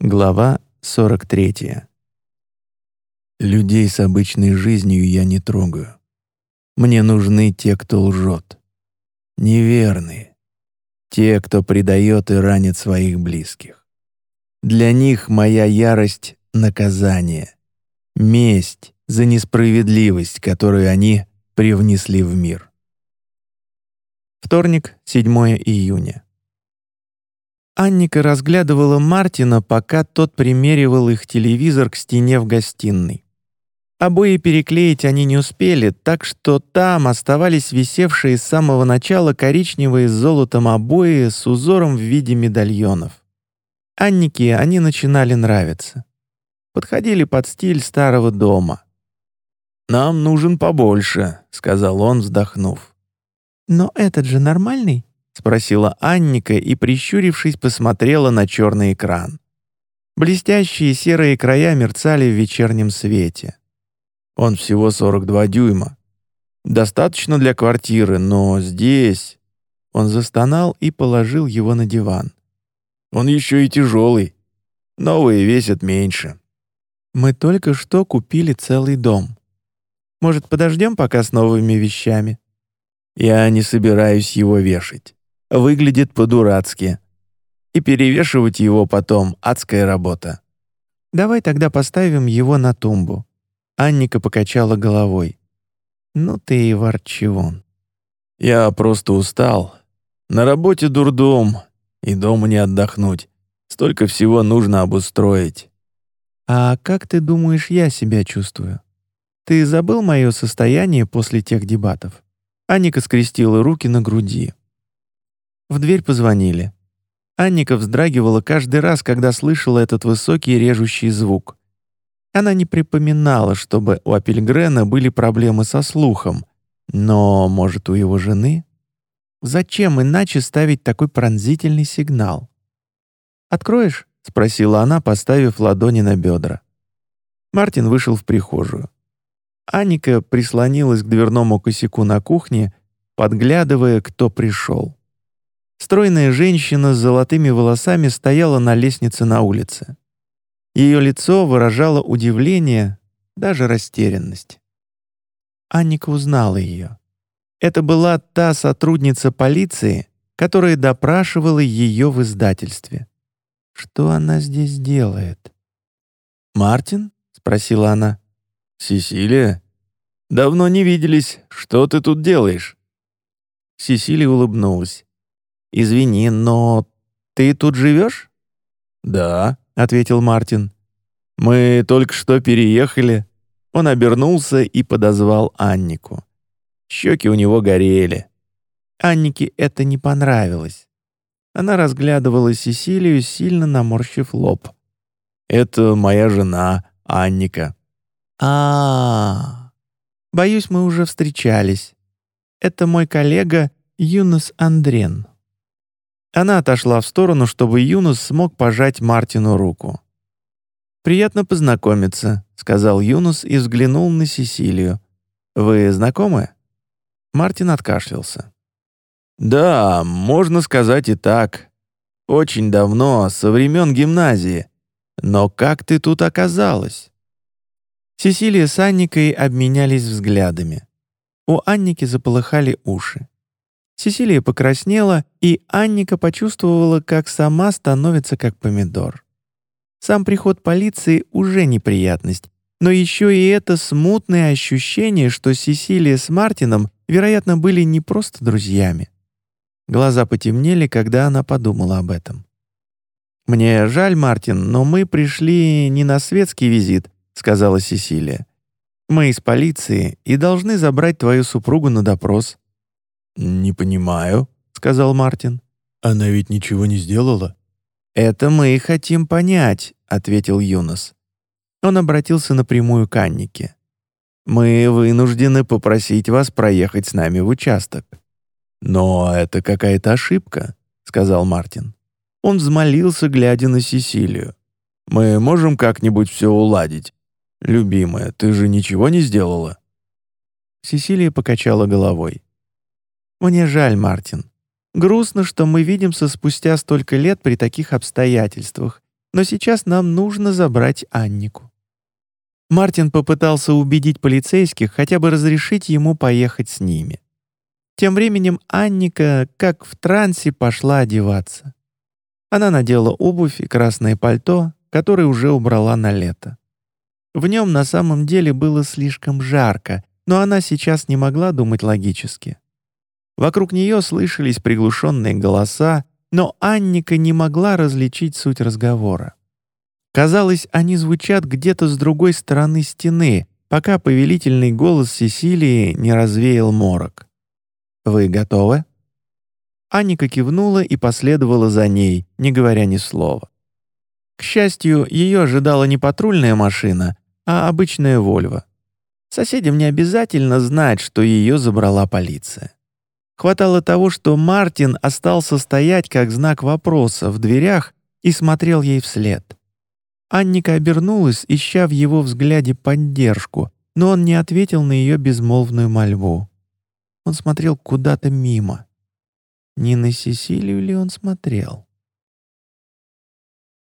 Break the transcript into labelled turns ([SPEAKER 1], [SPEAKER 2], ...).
[SPEAKER 1] Глава 43. Людей с обычной жизнью я не трогаю. Мне нужны те, кто лжет. Неверные. Те, кто предает и ранит своих близких. Для них моя ярость — наказание. Месть за несправедливость, которую они привнесли в мир. Вторник, 7 июня. Анника разглядывала Мартина, пока тот примеривал их телевизор к стене в гостиной. Обои переклеить они не успели, так что там оставались висевшие с самого начала коричневые с золотом обои с узором в виде медальонов. Аннике они начинали нравиться. Подходили под стиль старого дома. «Нам нужен побольше», — сказал он, вздохнув. «Но этот же нормальный?» — спросила Анника и, прищурившись, посмотрела на черный экран. Блестящие серые края мерцали в вечернем свете. Он всего 42 дюйма. Достаточно для квартиры, но здесь... Он застонал и положил его на диван. Он еще и тяжелый. Новые весят меньше. Мы только что купили целый дом. Может, подождем пока с новыми вещами? Я не собираюсь его вешать выглядит по-дурацки. И перевешивать его потом — адская работа. «Давай тогда поставим его на тумбу». Анника покачала головой. «Ну ты и ворчевон». «Я просто устал. На работе дурдом, и дома не отдохнуть. Столько всего нужно обустроить». «А как ты думаешь, я себя чувствую? Ты забыл мое состояние после тех дебатов?» Анника скрестила руки на груди. В дверь позвонили. Анника вздрагивала каждый раз, когда слышала этот высокий режущий звук. Она не припоминала, чтобы у Апельгрена были проблемы со слухом, но, может, у его жены? Зачем иначе ставить такой пронзительный сигнал? «Откроешь?» — спросила она, поставив ладони на бедра. Мартин вышел в прихожую. Анника прислонилась к дверному косяку на кухне, подглядывая, кто пришел. Стройная женщина с золотыми волосами стояла на лестнице на улице. Ее лицо выражало удивление, даже растерянность. Анника узнала ее. Это была та сотрудница полиции, которая допрашивала ее в издательстве. Что она здесь делает? «Мартин?» — спросила она. «Сесилия? Давно не виделись. Что ты тут делаешь?» Сесилия улыбнулась. «Извини, но ты тут живешь?» «Да», — ответил Мартин. «Мы только что переехали». Он обернулся и подозвал Аннику. Щеки у него горели. Аннике это не понравилось. Она разглядывала Сесилию, сильно наморщив лоб. «Это моя жена, Анника». А, -а, а Боюсь, мы уже встречались. Это мой коллега Юнус Андрен». Она отошла в сторону, чтобы Юнус смог пожать Мартину руку. «Приятно познакомиться», — сказал Юнус и взглянул на Сесилию. «Вы знакомы?» Мартин откашлялся. «Да, можно сказать и так. Очень давно, со времен гимназии. Но как ты тут оказалась?» Сесилия с Анникой обменялись взглядами. У Анники заполыхали уши. Сесилия покраснела, и Анника почувствовала, как сама становится как помидор. Сам приход полиции уже неприятность, но еще и это смутное ощущение, что Сесилия с Мартином, вероятно, были не просто друзьями. Глаза потемнели, когда она подумала об этом. «Мне жаль, Мартин, но мы пришли не на светский визит», — сказала Сесилия. «Мы из полиции и должны забрать твою супругу на допрос. «Не понимаю», — сказал Мартин. «Она ведь ничего не сделала». «Это мы и хотим понять», — ответил Юнос. Он обратился напрямую к Аннике. «Мы вынуждены попросить вас проехать с нами в участок». «Но это какая-то ошибка», — сказал Мартин. Он взмолился, глядя на Сесилию. «Мы можем как-нибудь все уладить? Любимая, ты же ничего не сделала?» Сесилия покачала головой. «Мне жаль, Мартин. Грустно, что мы видимся спустя столько лет при таких обстоятельствах, но сейчас нам нужно забрать Аннику». Мартин попытался убедить полицейских хотя бы разрешить ему поехать с ними. Тем временем Анника, как в трансе, пошла одеваться. Она надела обувь и красное пальто, которое уже убрала на лето. В нем на самом деле было слишком жарко, но она сейчас не могла думать логически. Вокруг нее слышались приглушенные голоса, но Анника не могла различить суть разговора. Казалось, они звучат где-то с другой стороны стены, пока повелительный голос Сесилии не развеял морок. «Вы готовы?» Анника кивнула и последовала за ней, не говоря ни слова. К счастью, ее ожидала не патрульная машина, а обычная «Вольво». Соседям не обязательно знать, что ее забрала полиция. Хватало того, что Мартин остался стоять как знак вопроса в дверях и смотрел ей вслед. Анника обернулась, ища в его взгляде поддержку, но он не ответил на ее безмолвную мольбу. Он смотрел куда-то мимо. Не на Сесилию ли он смотрел?